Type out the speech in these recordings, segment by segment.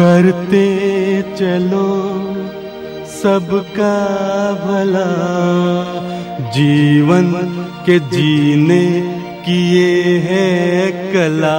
करते चलो सबका भला। जीवन के जीने की ये है कला।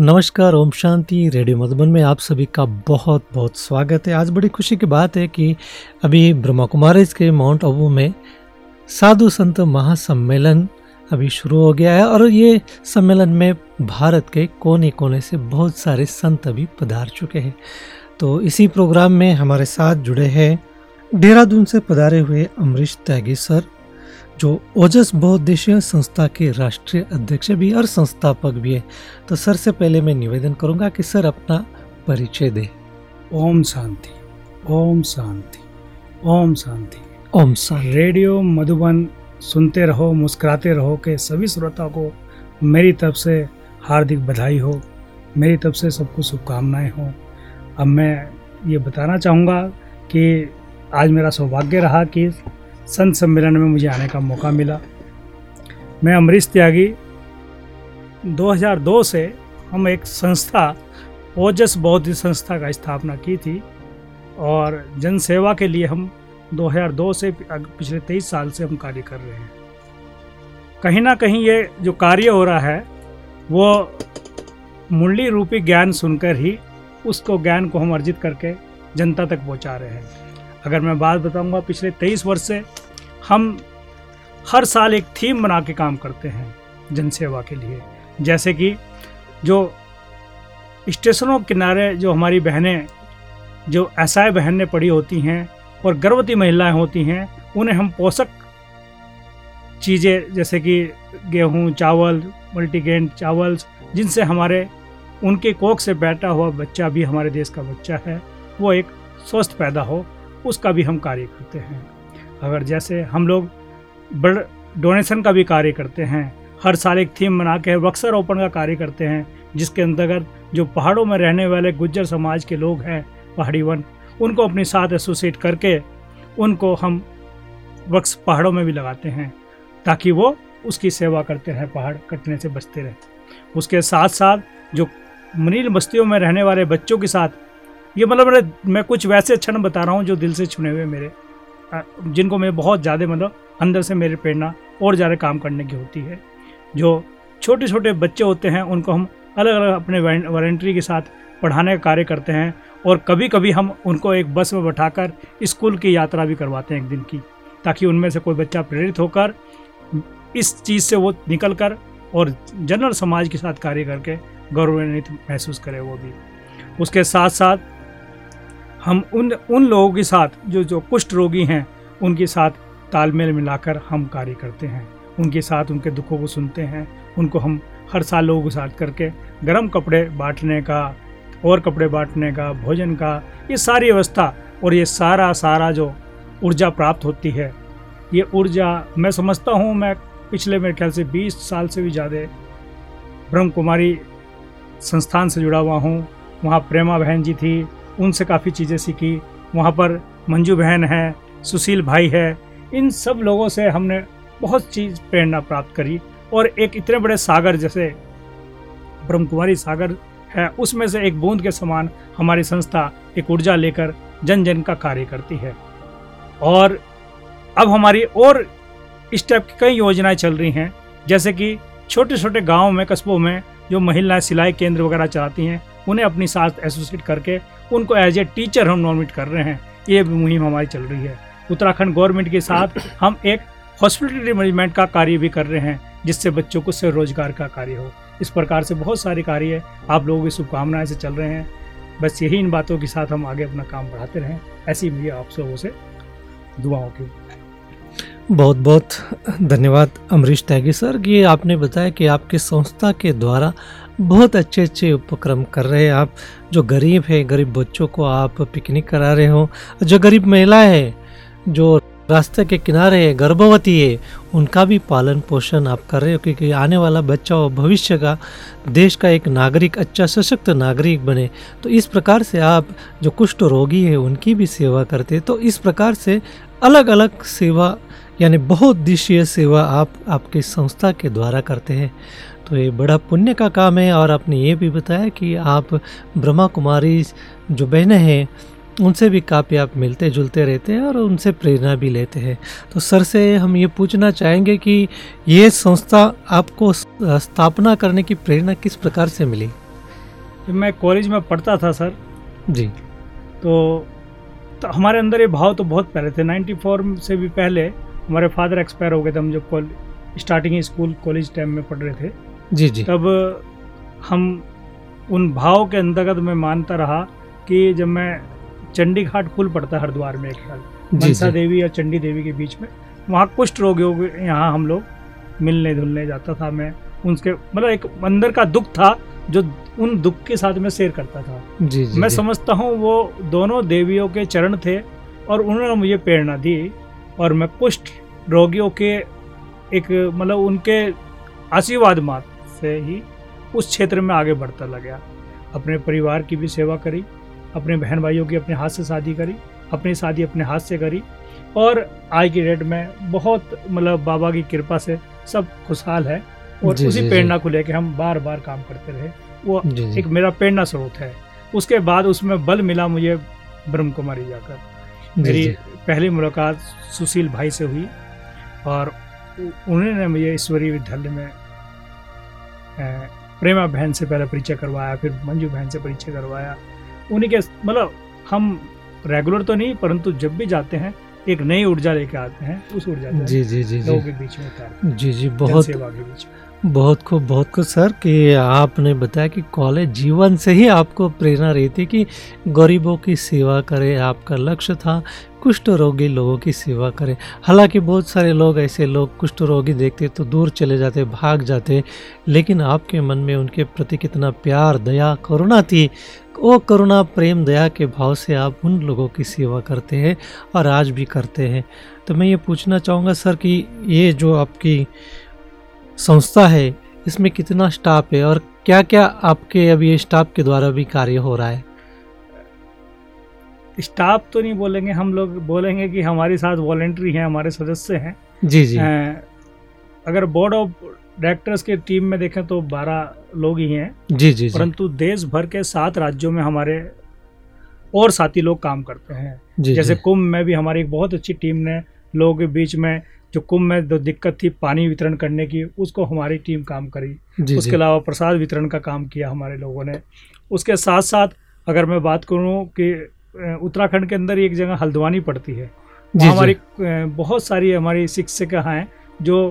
नमस्कार, ओम शांति, रेडियो मधुबन में आप सभी का बहुत बहुत स्वागत है। आज बड़ी खुशी की बात है कि अभी ब्रह्मा कुमारीज के माउंट आबू में साधु संत महासम्मेलन अभी शुरू हो गया है और ये सम्मेलन में भारत के कोने कोने से बहुत सारे संत अभी पधार चुके हैं। तो इसी प्रोग्राम में हमारे साथ जुड़े हैं। देहरादून से पधारे हुए अमरीश त्यागी सर जो ओजस बहुद्देशीय संस्था के राष्ट्रीय अध्यक्ष भी और संस्थापक भी है। तो सर से पहले मैं निवेदन करूँगा कि सर अपना परिचय दे। ओम शांति ओम शांति ओम शांति। ओम शांति। रेडियो मधुबन सुनते रहो मुस्कुराते रहो के सभी श्रोता को मेरी तरफ़ से हार्दिक बधाई हो मेरी तरफ़ से सबको शुभकामनाएँ हो। अब मैं ये बताना चाहूँगा कि आज मेरा सौभाग्य रहा कि संत सम्मेलन में मुझे आने का मौका मिला। मैं अमरीश त्यागी। 2002 से हम एक संस्था, ओजस बौद्ध संस्था का स्थापना की थी और जनसेवा के लिए हम 2002 से पिछले 23 साल से हम कार्य कर रहे हैं। कहीं ना कहीं ये जो कार्य हो रहा है, वो मुरली रूपी ज्ञान सुनकर ही उसको ज्ञान को हम अर्जित करके जनता तक पहुँचा रहे हैं। अगर मैं बात बताऊँगा पिछले तेईस वर्ष से, हम हर साल एक थीम बना के काम करते हैं जनसेवा के लिए। जैसे कि जो स्टेशनों किनारे जो हमारी बहनें, जो ऐसा बहनें पड़ी होती हैं और गर्भवती महिलाएँ होती हैं, उन्हें हम पोषक चीज़ें जैसे कि गेहूँ, चावल, मल्टीग्रेन चावल जिनसे हमारे, उनके कोख से बैठा हुआ बच्चा भी हमारे देश का बच्चा है, वो एक स्वस्थ पैदा हो। उसका भी हम कार्य करते हैं। अगर जैसे हम लोग ब्लड डोनेशन का भी कार्य करते हैं, हर साल एक थीम बना के वृक्षारोपण का कार्य करते हैं, जिसके अंतर्गत जो पहाड़ों में रहने वाले गुज्जर समाज के लोग हैं, पहाड़ी वन, उनको अपने साथ एसोसिएट करके उनको हम वृक्ष पहाड़ों में भी लगाते हैं, ताकि वो उसकी सेवा करते रहें, पहाड़ कटने से बचते रहें। उसके साथ साथ जो मनील बस्तियों में रहने वाले बच्चों के साथ ये मतलब मेरे, मैं कुछ वैसे क्षण बता रहा हूँ जो दिल से छुने हुए मेरे जिनको मैं बहुत ज़्यादा मतलब अंदर से मेरी प्रेरणा और ज़्यादा काम करने की होती है। जो छोटे छोटे बच्चे होते हैं, उनको हम अलग अलग अपने वॉलेंट्री के साथ पढ़ाने का कार्य करते हैं और कभी कभी हम उनको एक बस में बैठाकर स्कूल की यात्रा भी करवाते हैं एक दिन की, ताकि उनमें से कोई बच्चा प्रेरित होकर इस चीज़ से वो निकल कर और जनरल समाज के साथ कार्य करके गौरवान्वित महसूस करे वो भी। उसके साथ साथ हम उन उन लोगों के साथ, जो जो कुष्ठ रोगी हैं, उनके साथ तालमेल मिलाकर हम कार्य करते हैं। उनके साथ उनके दुखों को सुनते हैं। उनको हम हर साल लोगों के साथ करके गर्म कपड़े बांटने का, और कपड़े बांटने का, भोजन का, ये सारी व्यवस्था और ये सारा सारा जो ऊर्जा प्राप्त होती है, ये ऊर्जा मैं समझता हूँ, मैं पिछले मेरे ख्याल से 20 साल से भी ज़्यादा ब्रह्म कुमारी संस्थान से जुड़ा हुआ हूँ। वहाँ प्रेमा बहन जी थी उनसे काफ़ी चीज़ें सीखी। वहाँ पर मंजू बहन है, सुशील भाई है, इन सब लोगों से हमने बहुत चीज़ प्रेरणा प्राप्त करी और एक इतने बड़े सागर जैसे ब्रह्म कुमारी सागर है, उसमें से एक बूंद के समान हमारी संस्था एक ऊर्जा लेकर जन जन का कार्य करती है। और अब हमारी और इस टाइप की कई योजनाएँ चल रही हैं, जैसे कि छोटे छोटे गाँव में, कस्बों में जो महिलाएँ सिलाई केंद्र वगैरह चलाती हैं, उन्हें अपनी साथ एसोसिएट करके उनको एज ए टीचर हम नॉमिनेट कर रहे हैं। ये मुहिम हमारी चल रही है। उत्तराखंड गवर्नमेंट के साथ हम एक हॉस्पिटलिटी मैनेजमेंट का कार्य भी कर रहे हैं, जिससे बच्चों को स्वरोजगार का कार्य हो। इस प्रकार से बहुत सारे कार्य है। आप लोगों की शुभकामनाएँ से चल रहे हैं। बस यही इन बातों के साथ हम आगे अपना काम बढ़ाते रहें। ऐसी मुझे आप सबों से दुआओं की। बहुत बहुत धन्यवाद अमरीश त्यागी सर। कि आपने बताया कि आपकी संस्था के द्वारा बहुत अच्छे अच्छे उपक्रम कर रहे हैं आप। जो गरीब है, गरीब बच्चों को आप पिकनिक करा रहे हो। जो गरीब महिलाएँ है, जो रास्ते के किनारे है, गर्भवती है, उनका भी पालन पोषण आप कर रहे हो क्योंकि आने वाला बच्चा और भविष्य का देश का एक नागरिक अच्छा सशक्त नागरिक बने। तो इस प्रकार से आप जो कुष्ठ रोगी है, उनकी भी सेवा करते तो इस प्रकार से अलग अलग सेवा, यानी बहुत दिशीय सेवा आप, आपकी संस्था के द्वारा करते हैं। तो ये बड़ा पुण्य का काम है। और आपने ये भी बताया कि आप ब्रह्मा कुमारी जो बहनें हैं उनसे भी काफ़ी आप मिलते जुलते रहते हैं और उनसे प्रेरणा भी लेते हैं। तो सर से हम ये पूछना चाहेंगे कि ये संस्था आपको स्थापना करने की प्रेरणा किस प्रकार से मिली? जब मैं कॉलेज में पढ़ता था सर जी। तो, तो हमारे अंदर ये भाव तो बहुत पहले थे। 94 से भी पहले हमारे फादर एक्सपायर हो गए थे हम जब स्टार्टिंग स्कूल कॉलेज टाइम में पढ़ रहे थे। जी जी। तब हम उन भाव के अंतर्गत मैं मानता रहा कि जब मैं चंडी घाट पुल पड़ता है हरिद्वार में एक ख्याल मनसा देवी और चंडी देवी के बीच में वहाँ कुष्ठ रोगियों के यहाँ हम लोग मिलने धुलने जाता था मैं उनके मतलब एक अंदर का दुख था जो उन दुख के साथ में शेयर करता था। जी, जी, मैं जी. समझता हूँ वो दोनों देवियों के चरण थे और उन्होंने मुझे प्रेरणा दी और मैं कुष्ठ रोगियों के एक मतलब उनके आशीर्वाद मात्र से ही उस क्षेत्र में आगे बढ़ता लगा। अपने परिवार की भी सेवा करी अपने बहन भाइयों की अपने हाथ से शादी करी अपनी शादी अपने हाथ से करी और आज की डेट में बहुत मतलब बाबा की कृपा से सब खुशहाल है और जी, उसी प्रेरणा को लेकर हम बार बार काम करते रहे। वो जी, जी. एक मेरा प्रेरणा स्रोत है। उसके बाद उसमें बल मिला मुझे ब्रह्म कुमारी जाकर। मेरी पहली मुलाकात सुशील भाई से हुई और उन्होंने मुझे ईश्वरीय विद्यालय में प्रेमा बहन से पहले परिचय करवाया फिर मंजू बहन से परिचय करवाया। उन्हीं के मतलब हम रेगुलर तो नहीं परंतु जब भी जाते हैं एक नई ऊर्जा लेके आते हैं उस ऊर्जा जी जी जी लोगों के बीच में जी जी बहुत सेवा के बीच में। बहुत खूब बहुत खूब सर कि आपने बताया कि कॉलेज जीवन से ही आपको प्रेरणा रही थी कि गरीबों की सेवा करें, आपका लक्ष्य था, कुष्ठ रोगी लोगों की सेवा करें। हालाँकि बहुत सारे लोग, ऐसे लोग कुष्ठ रोगी देखते तो दूर चले जाते, भाग जाते, लेकिन आपके मन में उनके प्रति कितना प्यार, दया, करुणा थी। वो करुणा, प्रेम, दया के भाव से आप उन लोगों की सेवा करते हैं और आज भी करते हैं। तो मैं ये पूछना चाहूँगा सर कि ये जो आपकी संस्था है इसमें कितना स्टाफ है और क्या क्या आपके अभी स्टाफ के द्वारा भी कार्य हो रहा है? स्टाफ तो नहीं बोलेंगे हम लोग बोलेंगे कि हमारे साथ वॉलेंट्री हैं हमारे सदस्य हैं। जी जी। अगर बोर्ड ऑफ़ डायरेक्टर्स के टीम में देखें तो 12 लोग ही हैं। जी जी जी। परंतु देश भर के सात राज्यों में हमारे और साथी लोग काम करते हैं। जी जैसे कुंभ में भी हमारी एक बहुत अच्छी टीम ने लोगों के बीच में जो कुंभ में जो दिक्कत थी पानी वितरण करने की उसको हमारी टीम काम करी। जी उसके अलावा प्रसाद वितरण का काम किया हमारे लोगों ने। उसके साथ साथ अगर मैं बात करूँ कि उत्तराखंड के अंदर एक जगह हल्द्वानी पड़ती है। जी, हमारी जी बहुत सारी हमारी शिक्षिका हैं जो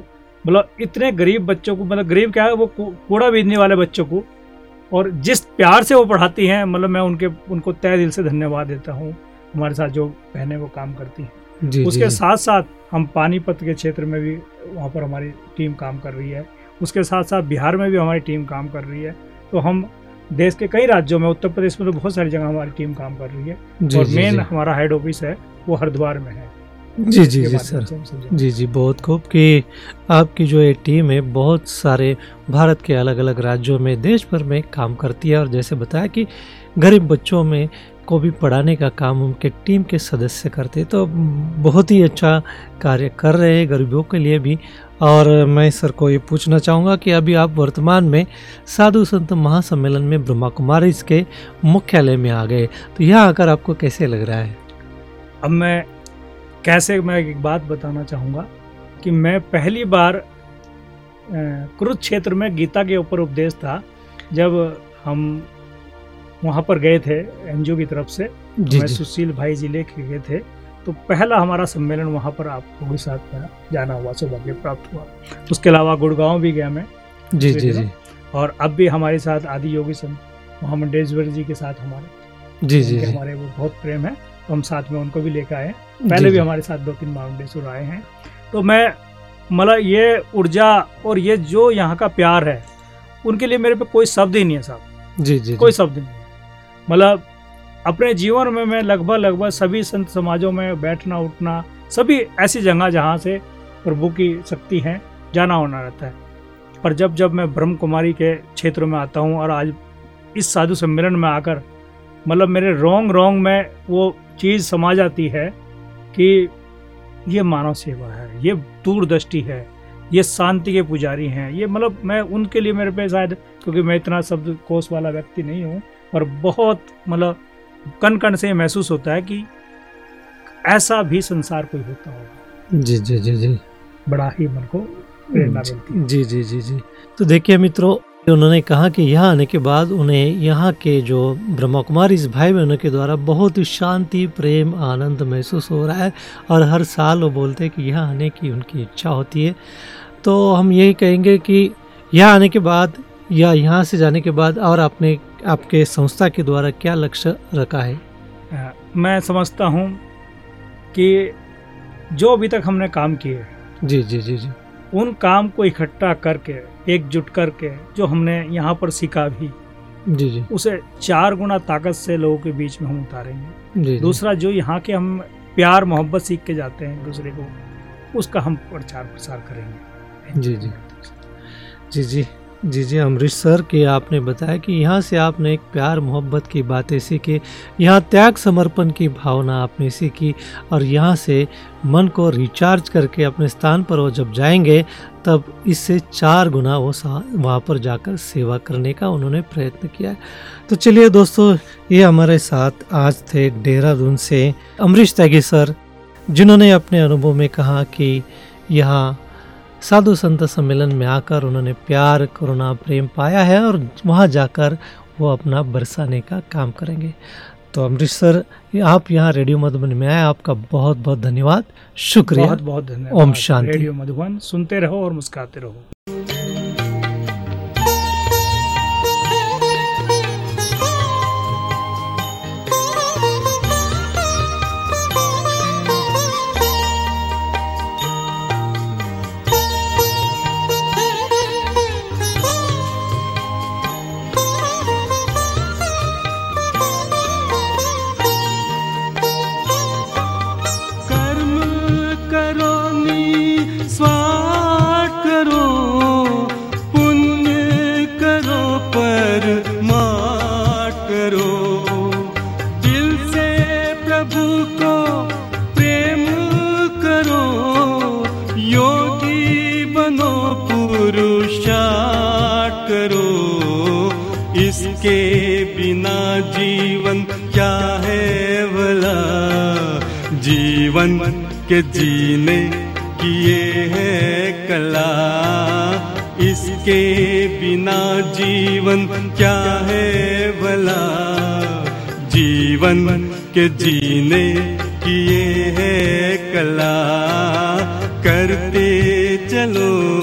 मतलब इतने गरीब बच्चों को मतलब गरीब क्या है वो कूड़ा बीजने वाले बच्चों को और जिस प्यार से वो पढ़ाती हैं मतलब मैं उनके उनको तय दिल से धन्यवाद देता हूँ। हमारे साथ जो बहनें वो काम करती हैं। जी उसके जी। साथ साथ हम पानीपत के क्षेत्र में भी वहाँ पर हमारी टीम काम कर रही है। उसके साथ साथ बिहार में भी हमारी टीम काम कर रही है। तो हम देश के कई राज्यों में उत्तर प्रदेश में तो बहुत सारी जगह हमारी टीम काम कर रही है। जी और मेन हमारा हेड ऑफ़िस है वो हरिद्वार में है। जी जी जी सर। समझेंगे। जी जी बहुत खूब कि आपकी जो ये टीम है बहुत सारे भारत के अलग अलग राज्यों में देश भर में काम करती है। और जैसे बताया कि गरीब बच्चों में को भी पढ़ाने का काम उनके टीम के सदस्य करते तो बहुत ही अच्छा कार्य कर रहे हैं गरीबों के लिए भी। और मैं सर को ये पूछना चाहूँगा कि अभी आप वर्तमान में साधु संत महासम्मेलन में ब्रह्मा कुमारी के मुख्यालय में आ गए। तो यहाँ आकर आपको कैसे लग रहा है? अब मैं कैसे मैं एक बात बताना चाहूँगा कि मैं पहली बार कुरुक्षेत्र में गीता के ऊपर उपदेश था। जब हम वहाँ पर गए थे एनजीओ की तरफ़ से। मैं सुशील भाई जी लेके गए थे। तो पहला हमारा सम्मेलन वहाँ पर आप लोगों के साथ मेरा जाना हुआ सौभाग्य प्राप्त हुआ। उसके अलावा गुड़गांव भी गया मैं। जी जी जी। और अब भी हमारे साथ आदि योगी संत मोहम्मद डेजवर जी के साथ हमारे। जी जी हमारे वो बहुत प्रेम है तो हम साथ में उनको भी लेकर आए। पहले भी हमारे साथ दो तीन माउंटेश्वर आए हैं। तो मैं मतलब ये ऊर्जा और ये जो यहाँ का प्यार है उनके लिए मेरे पे कोई शब्द ही नहीं है साहब। जी जी कोई शब्द नहीं मतलब अपने जीवन में मैं लगभग लगभग सभी संत समाजों में बैठना, उठना, सभी ऐसी जगह जहाँ से प्रभु की शक्ति है, जाना होना रहता है। पर जब जब मैं ब्रह्म कुमारी के क्षेत्र में आता हूँ और आज इस साधु सम्मेलन में आकर मतलब मेरे रोंग रोंग में वो चीज़ समा जाती है कि ये मानव सेवा है, ये दूरदृष्टि है, ये शांति के पुजारी हैं, ये मतलब मैं उनके लिए मेरे पे शायद, क्योंकि मैं इतना शब्द कोश वाला व्यक्ति नहीं हूँ पर बहुत मतलब कन कन से महसूस होता है कि ऐसा भी संसार कोई होता होगा। जी जी जी जी। बड़ा ही मन को प्रेरणा मिलती है। जी जी जी जी। तो देखिए मित्रों उन्होंने कहा कि यहाँ आने के बाद उन्हें यहाँ के जो ब्रह्मा कुमारी इस भाई बहनों के द्वारा बहुत ही शांति प्रेम आनंद महसूस हो रहा है और हर साल वो बोलते हैं कि यहाँ आने की उनकी इच्छा होती है। तो हम यही कहेंगे कि यहाँ आने के बाद या यहाँ से जाने के बाद और आपने आपके संस्था के द्वारा क्या लक्ष्य रखा है? मैं समझता हूँ कि जो अभी तक हमने काम किए जी जी जी जी। उन काम को इकट्ठा करके एकजुट करके जो हमने यहाँ पर सीखा भी जी जी। उसे चार गुना ताकत से लोगों के बीच में हम उतारेंगे। जी दूसरा जो यहाँ के हम प्यार मोहब्बत सीख के जाते हैं दूसरे को उसका हम प्रचार प्रसार करेंगे। जी, जी। जी जी। जी जी, अमरीश सर, के आपने बताया कि यहाँ से आपने एक प्यार मोहब्बत की बातें सीखी, यहाँ त्याग समर्पण की भावना आपने सीखी, और यहाँ से मन को रिचार्ज करके अपने स्थान पर वो जब जाएँगे, तब इससे चार गुना वो वहाँ पर जाकर सेवा करने का उन्होंने प्रयत्न किया तो चलिए दोस्तों, ये हमारे साथ आज थे देहरादून से अमरीश त्यागी सर, जिन्होंने अपने अनुभव में कहा कि यहाँ साधु संत सम्मेलन में आकर उन्होंने प्यार करुणा प्रेम पाया है और वहाँ जाकर वो अपना बरसाने का काम करेंगे। तो अमृतसर सर आप यहाँ रेडियो मधुबन में आए आपका बहुत बहुत धन्यवाद। शुक्रिया। बहुत बहुत धन्यवाद। ओम शांति। रेडियो मधुबन सुनते रहो और मुस्कुराते रहो। इसके बिना जीवन क्या है भला? जीवन के जीने की ये है कला। इसके बिना जीवन क्या है भला? जीवन के जीने की ये है कला। करते चलो